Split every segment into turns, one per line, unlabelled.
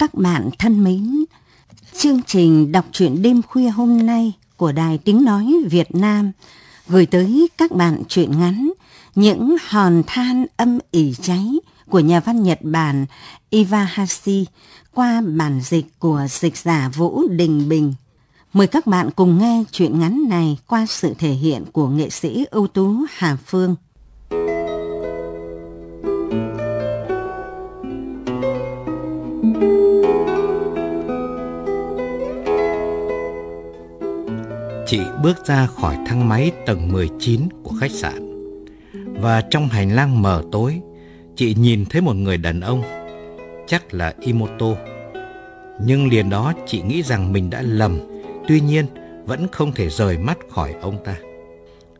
Các bạn thân mến, chương trình đọc truyện đêm khuya hôm nay của Đài Tiếng Nói Việt Nam gửi tới các bạn truyện ngắn Những hòn than âm ỉ cháy của nhà văn Nhật Bản Iwahashi qua bản dịch của dịch giả Vũ Đình Bình. Mời các bạn cùng nghe truyện ngắn này qua sự thể hiện của nghệ sĩ ưu tú Hà Phương.
Chị bước ra khỏi thang máy tầng 19 của khách sạn. Và trong hành lang mờ tối, chị nhìn thấy một người đàn ông, chắc là Imoto. Nhưng liền đó chị nghĩ rằng mình đã lầm, tuy nhiên vẫn không thể rời mắt khỏi ông ta.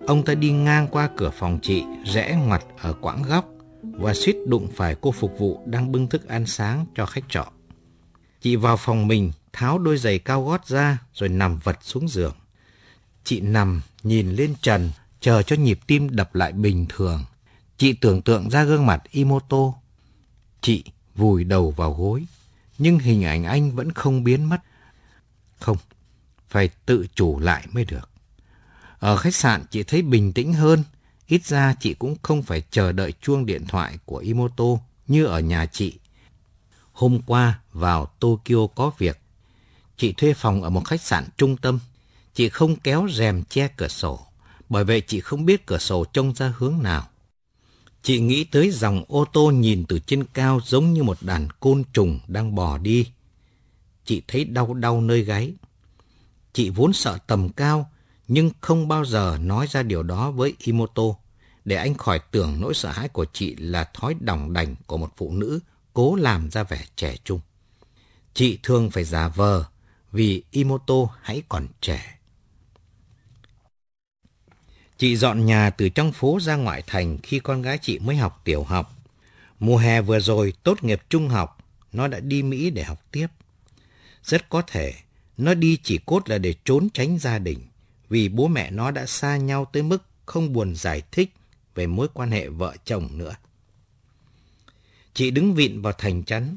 Ông ta đi ngang qua cửa phòng chị, rẽ ngoặt ở quãng góc và suýt đụng phải cô phục vụ đang bưng thức ăn sáng cho khách trọ. Chị vào phòng mình, tháo đôi giày cao gót ra rồi nằm vật xuống giường. Chị nằm nhìn lên trần, chờ cho nhịp tim đập lại bình thường. Chị tưởng tượng ra gương mặt Imoto. Chị vùi đầu vào gối, nhưng hình ảnh anh vẫn không biến mất. Không, phải tự chủ lại mới được. Ở khách sạn chị thấy bình tĩnh hơn, ít ra chị cũng không phải chờ đợi chuông điện thoại của Imoto như ở nhà chị. Hôm qua vào Tokyo có việc. Chị thuê phòng ở một khách sạn trung tâm. Chị không kéo rèm che cửa sổ, bởi vậy chị không biết cửa sổ trông ra hướng nào. Chị nghĩ tới dòng ô tô nhìn từ trên cao giống như một đàn côn trùng đang bò đi. Chị thấy đau đau nơi gáy. Chị vốn sợ tầm cao, nhưng không bao giờ nói ra điều đó với Imoto, để anh khỏi tưởng nỗi sợ hãi của chị là thói đỏng đành của một phụ nữ cố làm ra vẻ trẻ trung. Chị thường phải giả vờ vì Imoto hãy còn trẻ. Chị dọn nhà từ trong phố ra ngoại thành khi con gái chị mới học tiểu học. Mùa hè vừa rồi tốt nghiệp trung học, nó đã đi Mỹ để học tiếp. Rất có thể nó đi chỉ cốt là để trốn tránh gia đình, vì bố mẹ nó đã xa nhau tới mức không buồn giải thích về mối quan hệ vợ chồng nữa. Chị đứng vịn vào thành chắn,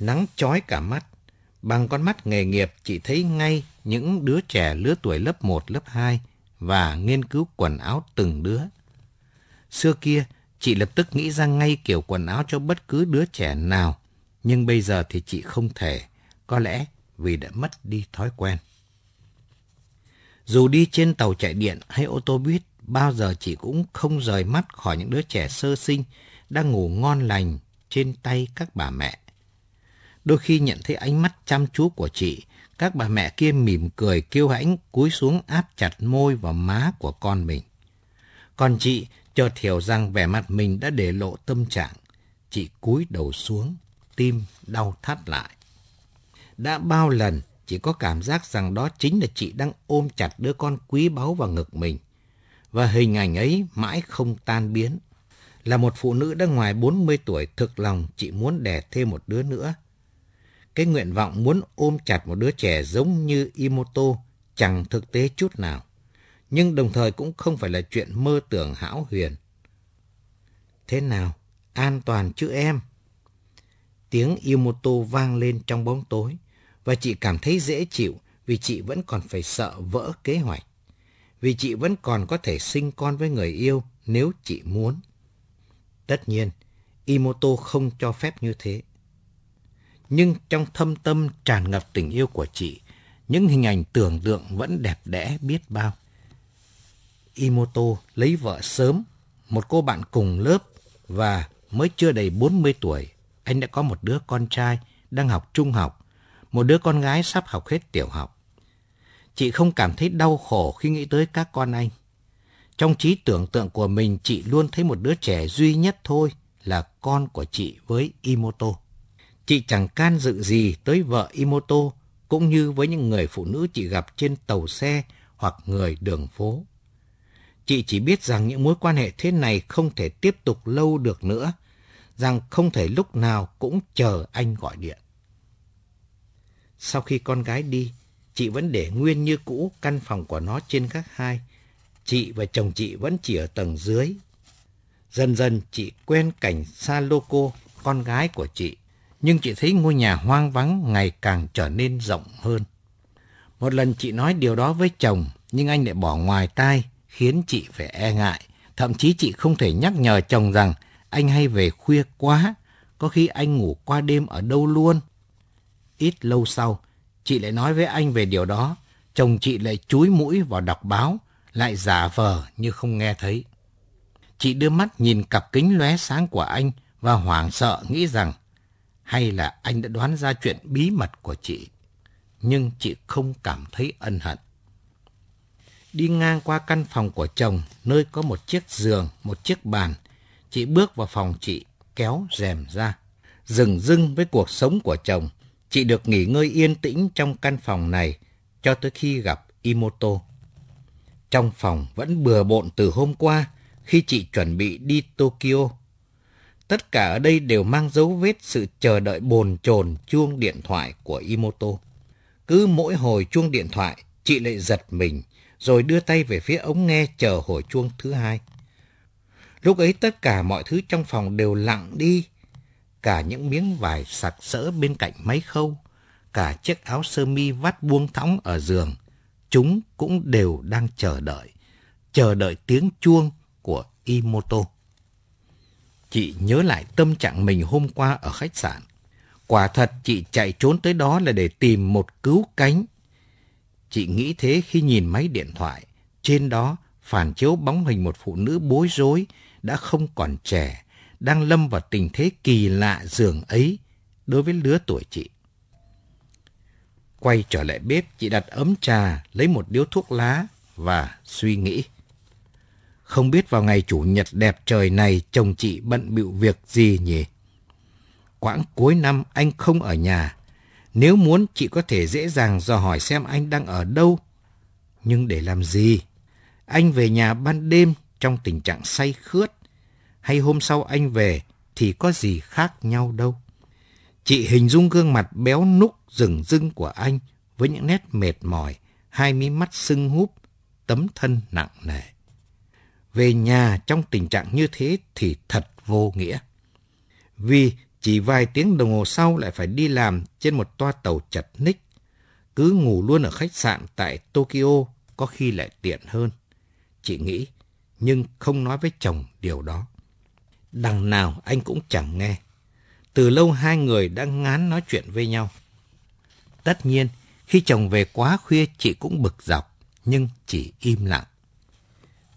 nắng chói cả mắt. Bằng con mắt nghề nghiệp, chị thấy ngay những đứa trẻ lứa tuổi lớp 1, lớp 2 và nghiên cứu quần áo từng đứa. Xưa kia, chị lập tức nghĩ ra ngay kiểu quần áo cho bất cứ đứa trẻ nào, nhưng bây giờ thì chị không thể, có lẽ vì đã mất đi thói quen. Dù đi trên tàu chạy điện hay ô tô buýt, bao giờ chị cũng không rời mắt khỏi những đứa trẻ sơ sinh đang ngủ ngon lành trên tay các bà mẹ. Đôi khi nhận thấy ánh mắt chăm chú của chị, các bà mẹ kia mỉm cười kêu hãnh cúi xuống áp chặt môi vào má của con mình. Còn chị chợt hiểu rằng vẻ mặt mình đã để lộ tâm trạng. Chị cúi đầu xuống, tim đau thắt lại. Đã bao lần chị có cảm giác rằng đó chính là chị đang ôm chặt đứa con quý báu vào ngực mình. Và hình ảnh ấy mãi không tan biến. Là một phụ nữ đã ngoài 40 tuổi thực lòng chị muốn đẻ thêm một đứa nữa. Cái nguyện vọng muốn ôm chặt một đứa trẻ giống như Imoto chẳng thực tế chút nào. Nhưng đồng thời cũng không phải là chuyện mơ tưởng hão huyền. Thế nào? An toàn chứ em? Tiếng Imoto vang lên trong bóng tối và chị cảm thấy dễ chịu vì chị vẫn còn phải sợ vỡ kế hoạch. Vì chị vẫn còn có thể sinh con với người yêu nếu chị muốn. Tất nhiên, Imoto không cho phép như thế. Nhưng trong thâm tâm tràn ngập tình yêu của chị, những hình ảnh tưởng tượng vẫn đẹp đẽ biết bao. Imoto lấy vợ sớm, một cô bạn cùng lớp và mới chưa đầy 40 tuổi, anh đã có một đứa con trai đang học trung học, một đứa con gái sắp học hết tiểu học. Chị không cảm thấy đau khổ khi nghĩ tới các con anh. Trong trí tưởng tượng của mình, chị luôn thấy một đứa trẻ duy nhất thôi là con của chị với Imoto. Chị chẳng can dự gì tới vợ Imoto, cũng như với những người phụ nữ chị gặp trên tàu xe hoặc người đường phố. Chị chỉ biết rằng những mối quan hệ thế này không thể tiếp tục lâu được nữa, rằng không thể lúc nào cũng chờ anh gọi điện. Sau khi con gái đi, chị vẫn để nguyên như cũ căn phòng của nó trên các hai, chị và chồng chị vẫn chỉ ở tầng dưới. Dần dần chị quen cảnh Saloko, con gái của chị, nhưng chị thấy ngôi nhà hoang vắng ngày càng trở nên rộng hơn. Một lần chị nói điều đó với chồng, nhưng anh lại bỏ ngoài tai, khiến chị phải e ngại. Thậm chí chị không thể nhắc nhở chồng rằng anh hay về khuya quá, có khi anh ngủ qua đêm ở đâu luôn. Ít lâu sau, chị lại nói với anh về điều đó, chồng chị lại chúi mũi vào đọc báo, lại giả vờ như không nghe thấy. Chị đưa mắt nhìn cặp kính lóe sáng của anh và hoảng sợ nghĩ rằng hay là anh đã đoán ra chuyện bí mật của chị. Nhưng chị không cảm thấy ân hận. Đi ngang qua căn phòng của chồng, nơi có một chiếc giường, một chiếc bàn, chị bước vào phòng chị, kéo rèm ra. Dừng dưng với cuộc sống của chồng, chị được nghỉ ngơi yên tĩnh trong căn phòng này cho tới khi gặp Imoto. Trong phòng vẫn bừa bộn từ hôm qua khi chị chuẩn bị đi Tokyo. Tất cả ở đây đều mang dấu vết sự chờ đợi bồn chồn chuông điện thoại của Imoto. Cứ mỗi hồi chuông điện thoại, chị lại giật mình, rồi đưa tay về phía ống nghe chờ hồi chuông thứ hai. Lúc ấy tất cả mọi thứ trong phòng đều lặng đi, cả những miếng vải sặc sỡ bên cạnh máy khâu, cả chiếc áo sơ mi vắt buông thõng ở giường, chúng cũng đều đang chờ đợi, chờ đợi tiếng chuông của Imoto. Chị nhớ lại tâm trạng mình hôm qua ở khách sạn. Quả thật chị chạy trốn tới đó là để tìm một cứu cánh. Chị nghĩ thế khi nhìn máy điện thoại. Trên đó phản chiếu bóng hình một phụ nữ bối rối, đã không còn trẻ, đang lâm vào tình thế kỳ lạ dường ấy đối với lứa tuổi chị. Quay trở lại bếp, chị đặt ấm trà, lấy một điếu thuốc lá và suy nghĩ. Không biết vào ngày chủ nhật đẹp trời này chồng chị bận bịu việc gì nhỉ? Quãng cuối năm anh không ở nhà. Nếu muốn chị có thể dễ dàng dò hỏi xem anh đang ở đâu. Nhưng để làm gì? Anh về nhà ban đêm trong tình trạng say khướt. Hay hôm sau anh về thì có gì khác nhau đâu. Chị hình dung gương mặt béo núc rừng rưng của anh với những nét mệt mỏi, hai mí mắt sưng húp, tấm thân nặng nề. Về nhà trong tình trạng như thế thì thật vô nghĩa. Vì chỉ vài tiếng đồng hồ sau lại phải đi làm trên một toa tàu chật ních. Cứ ngủ luôn ở khách sạn tại Tokyo có khi lại tiện hơn. Chị nghĩ, nhưng không nói với chồng điều đó. Đằng nào anh cũng chẳng nghe. Từ lâu hai người đã ngán nói chuyện với nhau. Tất nhiên, khi chồng về quá khuya chị cũng bực dọc, nhưng chỉ im lặng.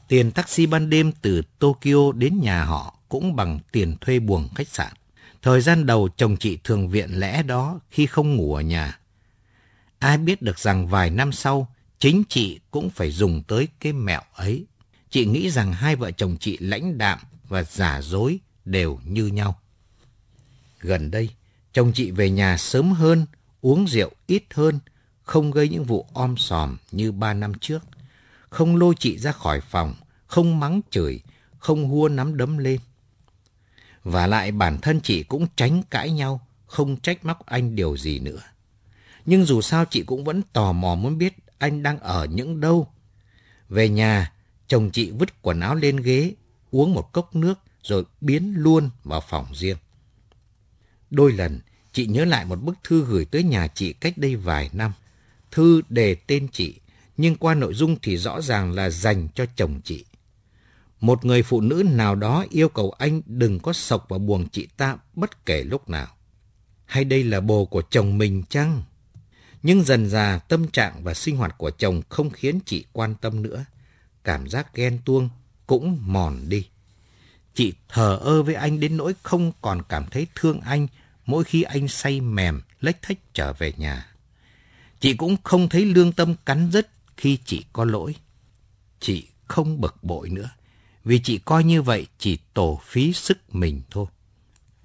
Tiền taxi ban đêm từ Tokyo đến nhà họ cũng bằng tiền thuê buồng khách sạn. Thời gian đầu chồng chị thường viện lẽ đó khi không ngủ ở nhà. Ai biết được rằng vài năm sau, chính chị cũng phải dùng tới cái mẹo ấy. Chị nghĩ rằng hai vợ chồng chị lãnh đạm và giả dối đều như nhau. Gần đây, chồng chị về nhà sớm hơn, uống rượu ít hơn, không gây những vụ om sòm như ba năm trước không lôi chị ra khỏi phòng, không mắng chửi, không hua nắm đấm lên. Và lại bản thân chị cũng tránh cãi nhau, không trách móc anh điều gì nữa. Nhưng dù sao chị cũng vẫn tò mò muốn biết anh đang ở những đâu. Về nhà, chồng chị vứt quần áo lên ghế, uống một cốc nước rồi biến luôn vào phòng riêng. Đôi lần, chị nhớ lại một bức thư gửi tới nhà chị cách đây vài năm. Thư đề tên chị nhưng qua nội dung thì rõ ràng là dành cho chồng chị. Một người phụ nữ nào đó yêu cầu anh đừng có sộc vào buồng chị ta bất kể lúc nào. Hay đây là bồ của chồng mình chăng? Nhưng dần dà tâm trạng và sinh hoạt của chồng không khiến chị quan tâm nữa. Cảm giác ghen tuông cũng mòn đi. Chị thờ ơ với anh đến nỗi không còn cảm thấy thương anh mỗi khi anh say mềm, lếch thách trở về nhà. Chị cũng không thấy lương tâm cắn rứt khi chị có lỗi. Chị không bực bội nữa, vì chị coi như vậy chỉ tổ phí sức mình thôi.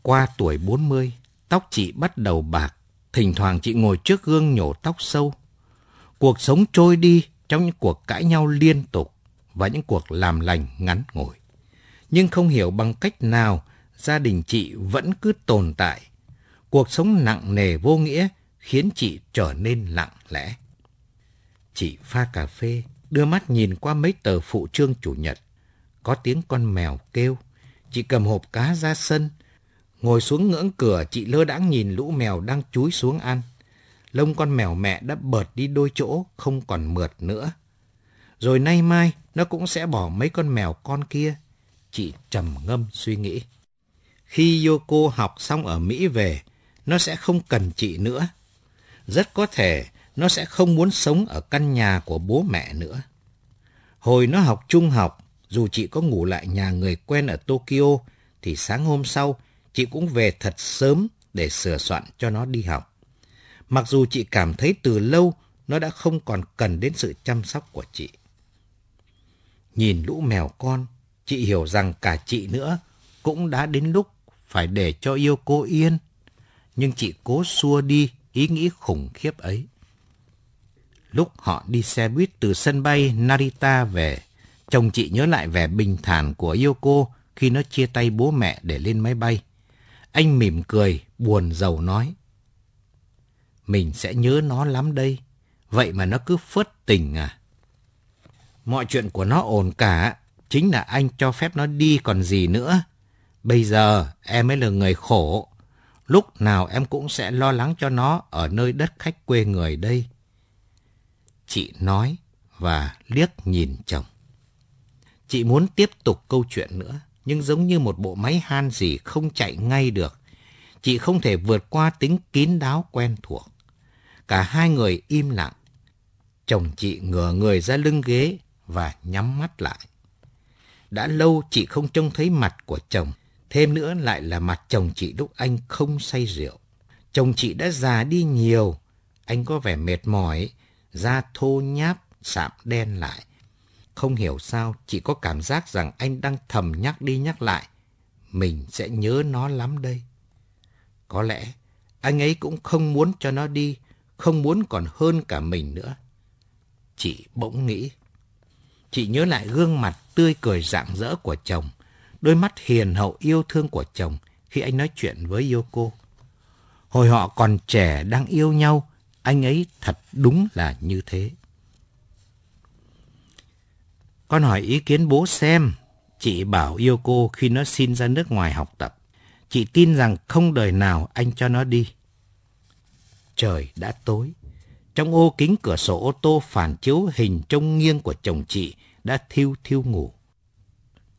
Qua tuổi 40, tóc chị bắt đầu bạc, thỉnh thoảng chị ngồi trước gương nhổ tóc sâu. Cuộc sống trôi đi trong những cuộc cãi nhau liên tục và những cuộc làm lành ngắn ngủi. Nhưng không hiểu bằng cách nào gia đình chị vẫn cứ tồn tại. Cuộc sống nặng nề vô nghĩa khiến chị trở nên lặng lẽ. Chị pha cà phê, đưa mắt nhìn qua mấy tờ phụ trương chủ nhật. Có tiếng con mèo kêu. Chị cầm hộp cá ra sân, Ngồi xuống ngưỡng cửa, chị lơ đãng nhìn lũ mèo đang chúi xuống ăn. Lông con mèo mẹ đã bợt đi đôi chỗ, không còn mượt nữa. Rồi nay mai, nó cũng sẽ bỏ mấy con mèo con kia. Chị trầm ngâm suy nghĩ. Khi Yoko học xong ở Mỹ về, nó sẽ không cần chị nữa. Rất có thể nó sẽ không muốn sống ở căn nhà của bố mẹ nữa. Hồi nó học trung học, dù chị có ngủ lại nhà người quen ở Tokyo, thì sáng hôm sau chị cũng về thật sớm để sửa soạn cho nó đi học. Mặc dù chị cảm thấy từ lâu nó đã không còn cần đến sự chăm sóc của chị. Nhìn lũ mèo con, chị hiểu rằng cả chị nữa cũng đã đến lúc phải để cho yêu cô yên. Nhưng chị cố xua đi ý nghĩ khủng khiếp ấy. Lúc họ đi xe buýt từ sân bay Narita về, chồng chị nhớ lại vẻ bình thản của Yoko khi nó chia tay bố mẹ để lên máy bay. Anh mỉm cười, buồn giàu nói. Mình sẽ nhớ nó lắm đây, vậy mà nó cứ phớt tình à. Mọi chuyện của nó ổn cả, chính là anh cho phép nó đi còn gì nữa. Bây giờ em mới là người khổ. Lúc nào em cũng sẽ lo lắng cho nó ở nơi đất khách quê người đây. Chị nói và liếc nhìn chồng. Chị muốn tiếp tục câu chuyện nữa, nhưng giống như một bộ máy han gì không chạy ngay được. Chị không thể vượt qua tính kín đáo quen thuộc. Cả hai người im lặng. Chồng chị ngửa người ra lưng ghế và nhắm mắt lại. Đã lâu chị không trông thấy mặt của chồng, thêm nữa lại là mặt chồng chị lúc anh không say rượu. Chồng chị đã già đi nhiều, anh có vẻ mệt mỏi, da thô nháp, sạm đen lại. Không hiểu sao, chị có cảm giác rằng anh đang thầm nhắc đi nhắc lại. Mình sẽ nhớ nó lắm đây. Có lẽ anh ấy cũng không muốn cho nó đi, không muốn còn hơn cả mình nữa. Chị bỗng nghĩ. Chị nhớ lại gương mặt tươi cười rạng rỡ của chồng, đôi mắt hiền hậu yêu thương của chồng khi anh nói chuyện với Yoko. Hồi họ còn trẻ đang yêu nhau, anh ấy thật đúng là như thế. Con hỏi ý kiến bố xem. Chị bảo yêu cô khi nó xin ra nước ngoài học tập. Chị tin rằng không đời nào anh cho nó đi. Trời đã tối. Trong ô kính cửa sổ ô tô phản chiếu hình trông nghiêng của chồng chị đã thiêu thiêu ngủ.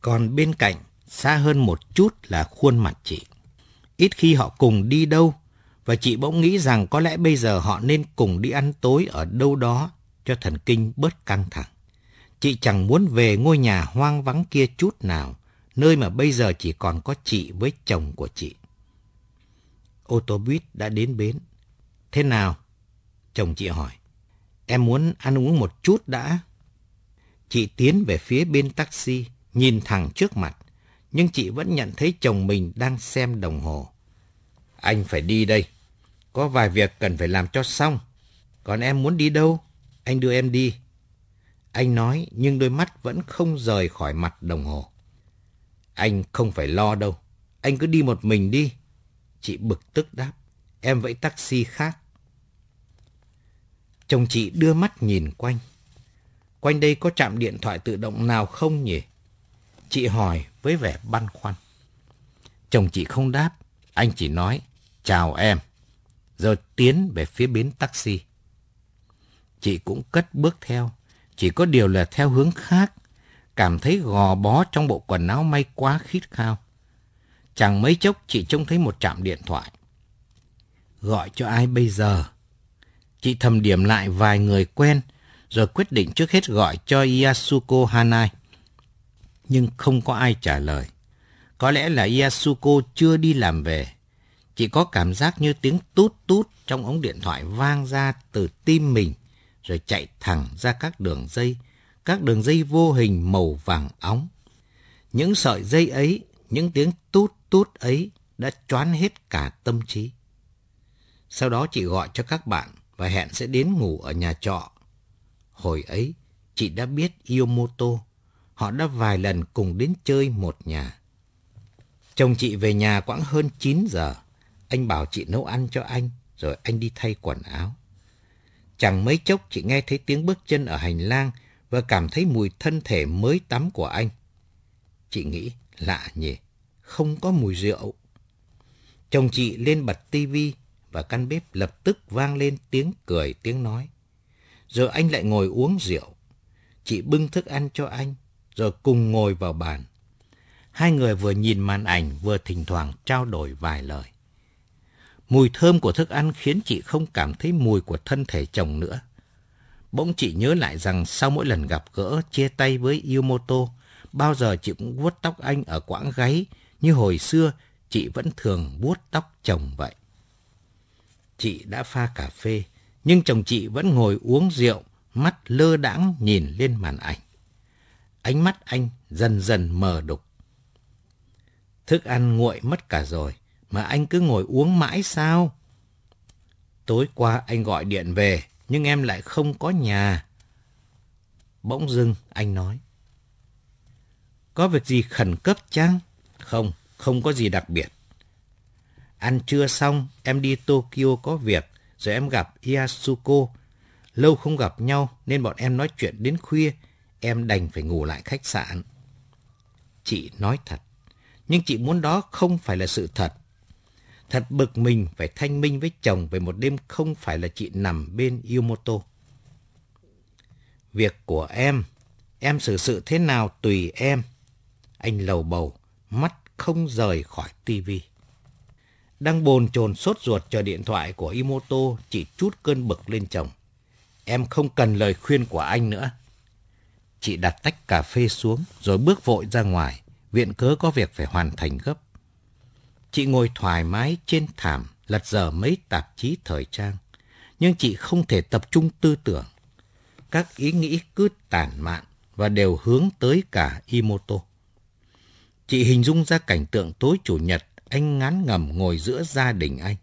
Còn bên cạnh, xa hơn một chút là khuôn mặt chị. Ít khi họ cùng đi đâu, và chị bỗng nghĩ rằng có lẽ bây giờ họ nên cùng đi ăn tối ở đâu đó cho thần kinh bớt căng thẳng. Chị chẳng muốn về ngôi nhà hoang vắng kia chút nào, nơi mà bây giờ chỉ còn có chị với chồng của chị. Ô tô buýt đã đến bến. Thế nào? Chồng chị hỏi. Em muốn ăn uống một chút đã. Chị tiến về phía bên taxi, nhìn thẳng trước mặt, nhưng chị vẫn nhận thấy chồng mình đang xem đồng hồ. Anh phải đi đây. Có vài việc cần phải làm cho xong. Còn em muốn đi đâu? Anh đưa em đi. Anh nói nhưng đôi mắt vẫn không rời khỏi mặt đồng hồ. Anh không phải lo đâu. Anh cứ đi một mình đi. Chị bực tức đáp. Em vẫy taxi khác. Chồng chị đưa mắt nhìn quanh. Quanh đây có trạm điện thoại tự động nào không nhỉ? Chị hỏi với vẻ băn khoăn. Chồng chị không đáp. Anh chỉ nói, chào em. Rồi tiến về phía bến taxi. Chị cũng cất bước theo chỉ có điều là theo hướng khác, cảm thấy gò bó trong bộ quần áo may quá khít khao. Chẳng mấy chốc chị trông thấy một trạm điện thoại. Gọi cho ai bây giờ? Chị thầm điểm lại vài người quen, rồi quyết định trước hết gọi cho Yasuko Hanai. Nhưng không có ai trả lời. Có lẽ là Yasuko chưa đi làm về. Chị có cảm giác như tiếng tút tút trong ống điện thoại vang ra từ tim mình rồi chạy thẳng ra các đường dây, các đường dây vô hình màu vàng óng. Những sợi dây ấy, những tiếng tút tút ấy đã choán hết cả tâm trí. Sau đó chị gọi cho các bạn và hẹn sẽ đến ngủ ở nhà trọ. Hồi ấy, chị đã biết Yomoto. Họ đã vài lần cùng đến chơi một nhà. Chồng chị về nhà quãng hơn 9 giờ. Anh bảo chị nấu ăn cho anh, rồi anh đi thay quần áo. Chẳng mấy chốc chị nghe thấy tiếng bước chân ở hành lang và cảm thấy mùi thân thể mới tắm của anh. Chị nghĩ, lạ nhỉ, không có mùi rượu. Chồng chị lên bật tivi và căn bếp lập tức vang lên tiếng cười tiếng nói. Rồi anh lại ngồi uống rượu. Chị bưng thức ăn cho anh, rồi cùng ngồi vào bàn. Hai người vừa nhìn màn ảnh vừa thỉnh thoảng trao đổi vài lời. Mùi thơm của thức ăn khiến chị không cảm thấy mùi của thân thể chồng nữa. Bỗng chị nhớ lại rằng sau mỗi lần gặp gỡ chia tay với Yumoto, bao giờ chị cũng vuốt tóc anh ở quãng gáy như hồi xưa chị vẫn thường vuốt tóc chồng vậy. Chị đã pha cà phê, nhưng chồng chị vẫn ngồi uống rượu, mắt lơ đãng nhìn lên màn ảnh. Ánh mắt anh dần dần mờ đục. Thức ăn nguội mất cả rồi, mà anh cứ ngồi uống mãi sao? Tối qua anh gọi điện về, nhưng em lại không có nhà. Bỗng dưng anh nói. Có việc gì khẩn cấp chăng? Không, không có gì đặc biệt. Ăn trưa xong, em đi Tokyo có việc, rồi em gặp Yasuko. Lâu không gặp nhau nên bọn em nói chuyện đến khuya, em đành phải ngủ lại khách sạn. Chị nói thật, nhưng chị muốn đó không phải là sự thật. Thật bực mình phải thanh minh với chồng về một đêm không phải là chị nằm bên Yumoto. Việc của em, em xử sự thế nào tùy em. Anh lầu bầu, mắt không rời khỏi tivi. Đang bồn chồn sốt ruột chờ điện thoại của Imoto, chị chút cơn bực lên chồng. Em không cần lời khuyên của anh nữa. Chị đặt tách cà phê xuống rồi bước vội ra ngoài, viện cớ có việc phải hoàn thành gấp. Chị ngồi thoải mái trên thảm, lật dở mấy tạp chí thời trang. Nhưng chị không thể tập trung tư tưởng. Các ý nghĩ cứ tản mạn và đều hướng tới cả Imoto. Chị hình dung ra cảnh tượng tối chủ nhật anh ngán ngầm ngồi giữa gia đình anh.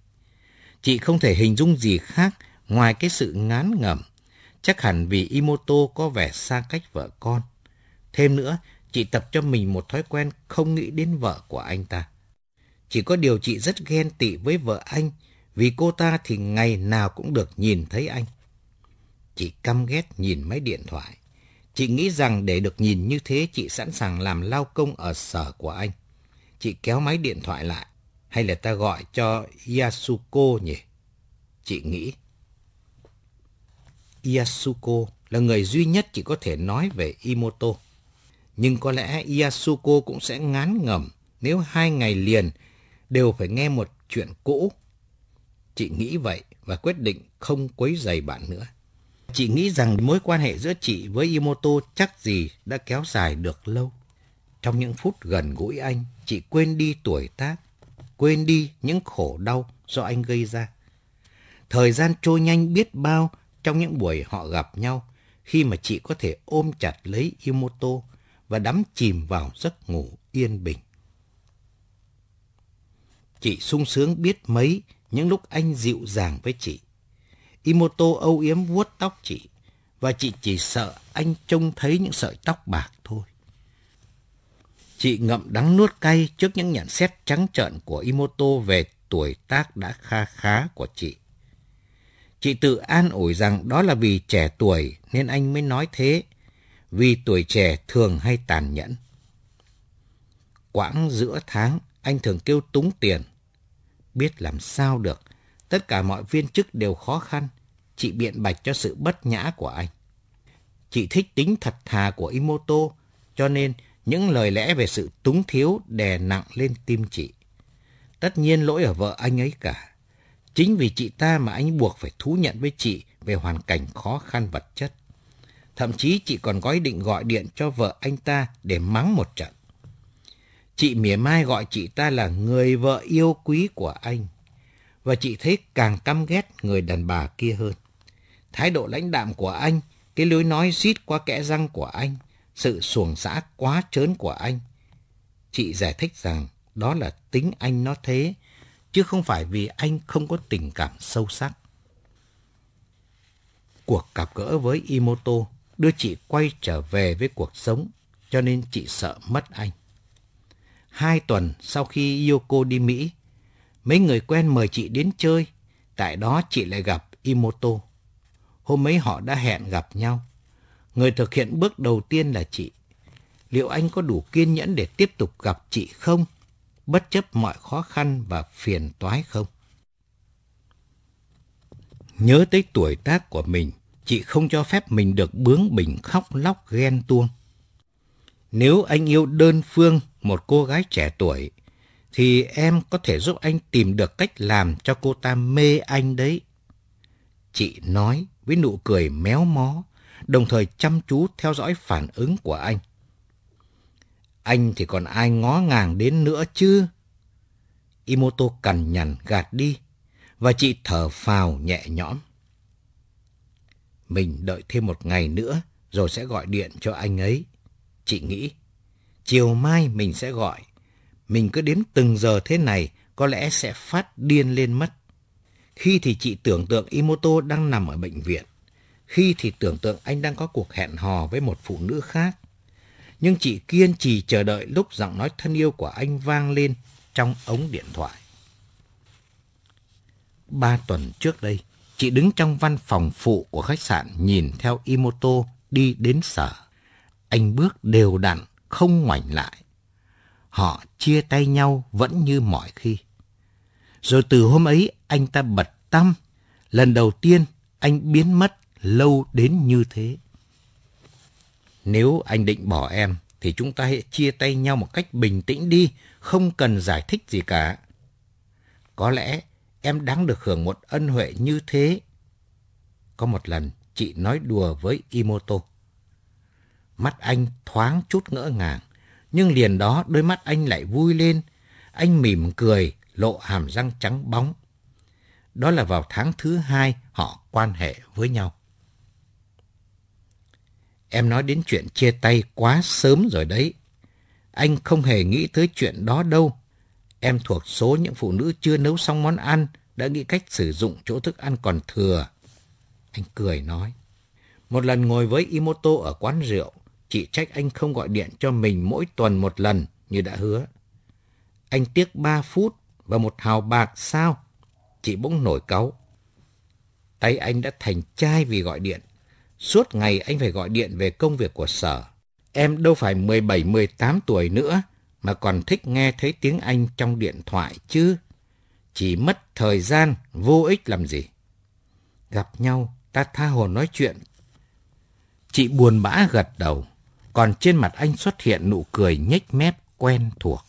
Chị không thể hình dung gì khác ngoài cái sự ngán ngầm. Chắc hẳn vì Imoto có vẻ xa cách vợ con. Thêm nữa, chị tập cho mình một thói quen không nghĩ đến vợ của anh ta. Chỉ có điều chị rất ghen tị với vợ anh, vì cô ta thì ngày nào cũng được nhìn thấy anh. Chị căm ghét nhìn máy điện thoại. Chị nghĩ rằng để được nhìn như thế chị sẵn sàng làm lao công ở sở của anh. Chị kéo máy điện thoại lại. Hay là ta gọi cho Yasuko nhỉ? Chị nghĩ. Yasuko là người duy nhất chị có thể nói về Imoto. Nhưng có lẽ Yasuko cũng sẽ ngán ngẩm nếu hai ngày liền đều phải nghe một chuyện cũ. Chị nghĩ vậy và quyết định không quấy giày bạn nữa. Chị nghĩ rằng mối quan hệ giữa chị với Imoto chắc gì đã kéo dài được lâu. Trong những phút gần gũi anh, chị quên đi tuổi tác, quên đi những khổ đau do anh gây ra. Thời gian trôi nhanh biết bao trong những buổi họ gặp nhau, khi mà chị có thể ôm chặt lấy Imoto và đắm chìm vào giấc ngủ yên bình. Chị sung sướng biết mấy những lúc anh dịu dàng với chị. Imoto âu yếm vuốt tóc chị, và chị chỉ sợ anh trông thấy những sợi tóc bạc thôi. Chị ngậm đắng nuốt cay trước những nhận xét trắng trợn của Imoto về tuổi tác đã kha khá của chị. Chị tự an ủi rằng đó là vì trẻ tuổi nên anh mới nói thế, vì tuổi trẻ thường hay tàn nhẫn. Quãng giữa tháng, anh thường kêu túng tiền. Biết làm sao được, tất cả mọi viên chức đều khó khăn. Chị biện bạch cho sự bất nhã của anh. Chị thích tính thật thà của Imoto, cho nên những lời lẽ về sự túng thiếu đè nặng lên tim chị. Tất nhiên lỗi ở vợ anh ấy cả. Chính vì chị ta mà anh buộc phải thú nhận với chị về hoàn cảnh khó khăn vật chất. Thậm chí chị còn có ý định gọi điện cho vợ anh ta để mắng một trận. Chị mỉa mai gọi chị ta là người vợ yêu quý của anh. Và chị thấy càng căm ghét người đàn bà kia hơn. Thái độ lãnh đạm của anh, cái lối nói rít qua kẽ răng của anh, sự xuồng xã quá trớn của anh. Chị giải thích rằng đó là tính anh nó thế, chứ không phải vì anh không có tình cảm sâu sắc. Cuộc gặp gỡ với Imoto đưa chị quay trở về với cuộc sống, cho nên chị sợ mất anh. Hai tuần sau khi Yoko đi Mỹ, mấy người quen mời chị đến chơi, tại đó chị lại gặp Imoto. Hôm ấy họ đã hẹn gặp nhau. Người thực hiện bước đầu tiên là chị. Liệu anh có đủ kiên nhẫn để tiếp tục gặp chị không? bất chấp mọi khó khăn và phiền toái không? Nhớ tới tuổi tác của mình, chị không cho phép mình được bướng bỉnh khóc lóc ghen tuông. Nếu anh yêu đơn phương một cô gái trẻ tuổi, thì em có thể giúp anh tìm được cách làm cho cô ta mê anh đấy. Chị nói với nụ cười méo mó, đồng thời chăm chú theo dõi phản ứng của anh. Anh thì còn ai ngó ngàng đến nữa chứ? Imoto cằn nhằn gạt đi, và chị thở phào nhẹ nhõm. Mình đợi thêm một ngày nữa rồi sẽ gọi điện cho anh ấy. Chị nghĩ, chiều mai mình sẽ gọi. Mình cứ đếm từng giờ thế này có lẽ sẽ phát điên lên mất. Khi thì chị tưởng tượng Imoto đang nằm ở bệnh viện. Khi thì tưởng tượng anh đang có cuộc hẹn hò với một phụ nữ khác. Nhưng chị kiên trì chờ đợi lúc giọng nói thân yêu của anh vang lên trong ống điện thoại. Ba tuần trước đây, chị đứng trong văn phòng phụ của khách sạn nhìn theo Imoto đi đến sở. Anh bước đều đặn, không ngoảnh lại. Họ chia tay nhau vẫn như mọi khi. Rồi từ hôm ấy anh ta bật tâm. Lần đầu tiên anh biến mất lâu đến như thế. Nếu anh định bỏ em thì chúng ta hãy chia tay nhau một cách bình tĩnh đi, không cần giải thích gì cả. Có lẽ em đáng được hưởng một ân huệ như thế. Có một lần, chị nói đùa với Imoto. Mắt anh thoáng chút ngỡ ngàng, nhưng liền đó đôi mắt anh lại vui lên. Anh mỉm cười, lộ hàm răng trắng bóng. Đó là vào tháng thứ hai họ quan hệ với nhau. Em nói đến chuyện chia tay quá sớm rồi đấy. Anh không hề nghĩ tới chuyện đó đâu. Em thuộc số những phụ nữ chưa nấu xong món ăn, đã nghĩ cách sử dụng chỗ thức ăn còn thừa. Anh cười nói. Một lần ngồi với Imoto ở quán rượu, chị trách anh không gọi điện cho mình mỗi tuần một lần như đã hứa. Anh tiếc ba phút và một hào bạc sao? Chị bỗng nổi cáu. Tay anh đã thành chai vì gọi điện. Suốt ngày anh phải gọi điện về công việc của sở. Em đâu phải 17-18 tuổi nữa mà còn thích nghe thấy tiếng Anh trong điện thoại chứ. Chỉ mất thời gian, vô ích làm gì. Gặp nhau, ta tha hồ nói chuyện. Chị buồn bã gật đầu, còn trên mặt anh xuất hiện nụ cười nhếch mép quen thuộc.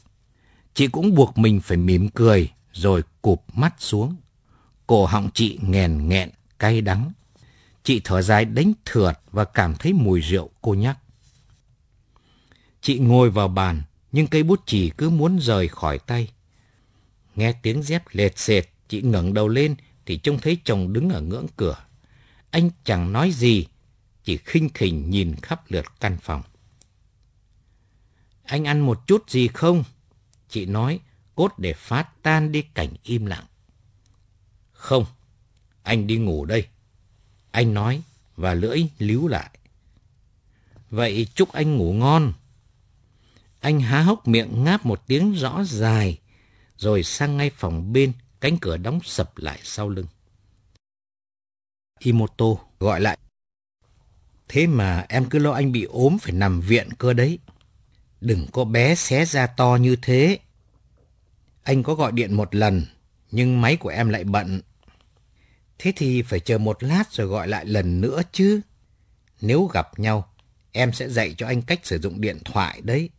Chị cũng buộc mình phải mỉm cười, rồi cụp mắt xuống. Cổ họng chị nghèn nghẹn, cay đắng. Chị thở dài đánh thượt và cảm thấy mùi rượu cô nhắc. Chị ngồi vào bàn, nhưng cây bút chì cứ muốn rời khỏi tay. Nghe tiếng dép lệt xệt, chị ngẩng đầu lên thì trông thấy chồng đứng ở ngưỡng cửa. Anh chẳng nói gì, chỉ khinh khỉnh nhìn khắp lượt căn phòng. Anh ăn một chút gì không? Chị nói, cốt để phá tan đi cảnh im lặng. Không, anh đi ngủ đây. Anh nói và lưỡi líu lại. Vậy chúc anh ngủ ngon. Anh há hốc miệng ngáp một tiếng rõ dài, rồi sang ngay phòng bên, cánh cửa đóng sập lại sau lưng. Imoto gọi lại. Thế mà em cứ lo anh bị ốm phải nằm viện cơ đấy. Đừng có bé xé ra to như thế. Anh có gọi điện một lần, nhưng máy của em lại bận. Thế thì phải chờ một lát rồi gọi lại lần nữa chứ. Nếu gặp nhau, em sẽ dạy cho anh cách sử dụng điện thoại đấy.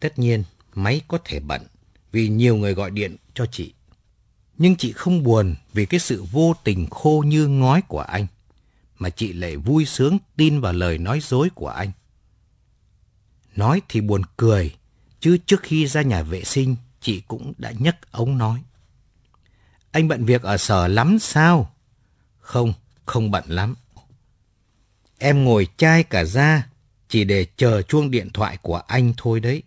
Tất nhiên, máy có thể bận vì nhiều người gọi điện cho chị. Nhưng chị không buồn vì cái sự vô tình khô như ngói của anh, mà chị lại vui sướng tin vào lời nói dối của anh. Nói thì buồn cười, chứ trước khi ra nhà vệ sinh, chị cũng đã nhấc ống nói. Anh bận việc ở sở lắm sao? Không, không bận lắm. Em ngồi chai cả ra, chỉ để chờ chuông điện thoại của anh thôi đấy.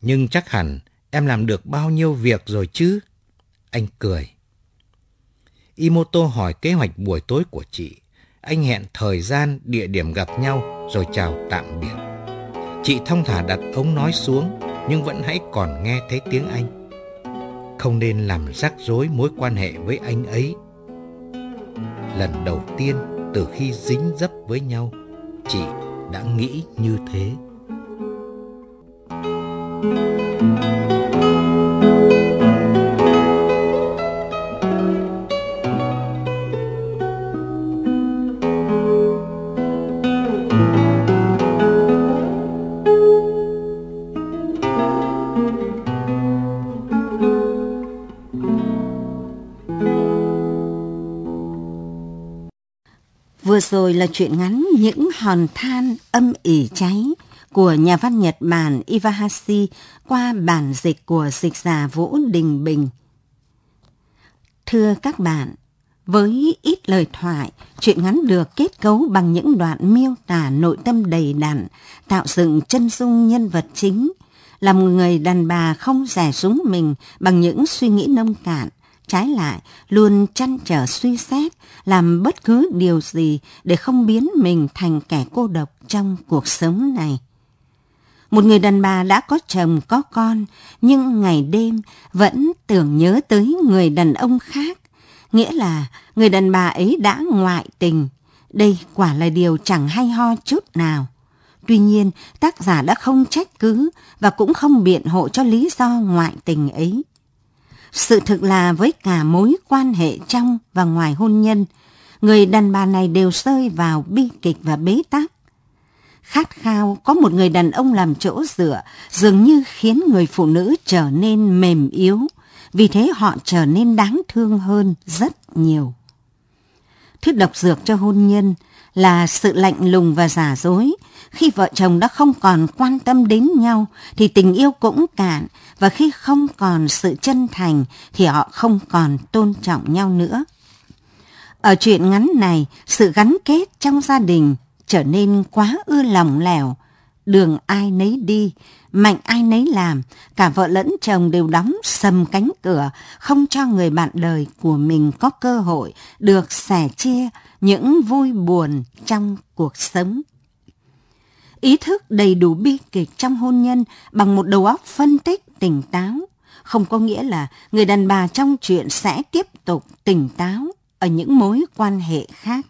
Nhưng chắc hẳn em làm được bao nhiêu việc rồi chứ? Anh cười. Imoto hỏi kế hoạch buổi tối của chị. Anh hẹn thời gian, địa điểm gặp nhau rồi chào tạm biệt. Chị thông thả đặt ống nói xuống nhưng vẫn hãy còn nghe thấy tiếng anh. Không nên làm rắc rối mối quan hệ với anh ấy. Lần đầu tiên từ khi dính dấp với nhau, chị đã nghĩ như thế. Thank you.
Vừa rồi là chuyện ngắn Những hòn than âm ỉ cháy của nhà văn Nhật Bản Iwahashi qua bản dịch của dịch giả Vũ Đình Bình. Thưa các bạn, với ít lời thoại, chuyện ngắn được kết cấu bằng những đoạn miêu tả nội tâm đầy đặn, tạo dựng chân dung nhân vật chính, là một người đàn bà không rẻ súng mình bằng những suy nghĩ nông cạn, trái lại luôn chăn trở suy xét, làm bất cứ điều gì để không biến mình thành kẻ cô độc trong cuộc sống này. Một người đàn bà đã có chồng có con, nhưng ngày đêm vẫn tưởng nhớ tới người đàn ông khác. Nghĩa là người đàn bà ấy đã ngoại tình. Đây quả là điều chẳng hay ho chút nào. Tuy nhiên, tác giả đã không trách cứ và cũng không biện hộ cho lý do ngoại tình ấy. Sự thực là với cả mối quan hệ trong và ngoài hôn nhân, người đàn bà này đều rơi vào bi kịch và bế tắc khát khao có một người đàn ông làm chỗ dựa dường như khiến người phụ nữ trở nên mềm yếu, vì thế họ trở nên đáng thương hơn rất nhiều. Thứ độc dược cho hôn nhân là sự lạnh lùng và giả dối. Khi vợ chồng đã không còn quan tâm đến nhau thì tình yêu cũng cạn và khi không còn sự chân thành thì họ không còn tôn trọng nhau nữa. Ở chuyện ngắn này, sự gắn kết trong gia đình trở nên quá ưa lòng lẻo. Đường ai nấy đi, mạnh ai nấy làm, cả vợ lẫn chồng đều đóng sầm cánh cửa, không cho người bạn đời của mình có cơ hội được sẻ chia những vui buồn trong cuộc sống. Ý thức đầy đủ bi kịch trong hôn nhân bằng một đầu óc phân tích tỉnh táo, không có nghĩa là người đàn bà trong chuyện sẽ tiếp tục tỉnh táo ở những mối quan hệ khác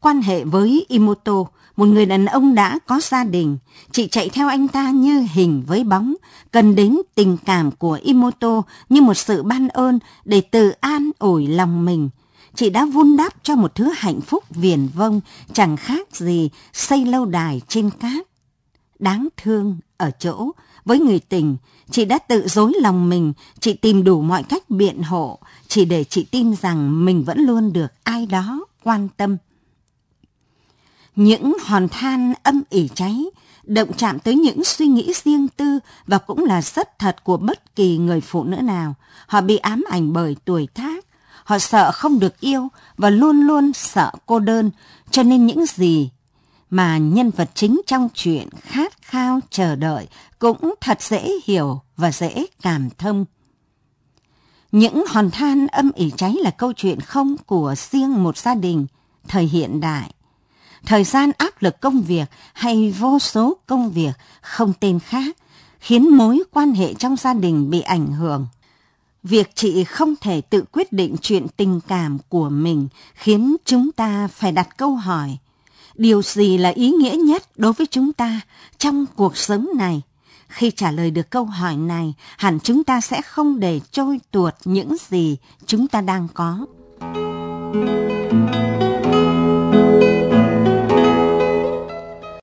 quan hệ với Imoto, một người đàn ông đã có gia đình. Chị chạy theo anh ta như hình với bóng, cần đến tình cảm của Imoto như một sự ban ơn để tự an ủi lòng mình. Chị đã vun đắp cho một thứ hạnh phúc viển vông, chẳng khác gì xây lâu đài trên cát. Đáng thương ở chỗ, với người tình, chị đã tự dối lòng mình, chị tìm đủ mọi cách biện hộ, chỉ để chị tin rằng mình vẫn luôn được ai đó quan tâm. Những hòn than âm ỉ cháy, động chạm tới những suy nghĩ riêng tư và cũng là rất thật của bất kỳ người phụ nữ nào. Họ bị ám ảnh bởi tuổi tác, họ sợ không được yêu và luôn luôn sợ cô đơn, cho nên những gì mà nhân vật chính trong chuyện khát khao chờ đợi cũng thật dễ hiểu và dễ cảm thông. Những hòn than âm ỉ cháy là câu chuyện không của riêng một gia đình thời hiện đại thời gian áp lực công việc hay vô số công việc không tên khác khiến mối quan hệ trong gia đình bị ảnh hưởng. Việc chị không thể tự quyết định chuyện tình cảm của mình khiến chúng ta phải đặt câu hỏi điều gì là ý nghĩa nhất đối với chúng ta trong cuộc sống này? Khi trả lời được câu hỏi này, hẳn chúng ta sẽ không để trôi tuột những gì chúng ta đang có.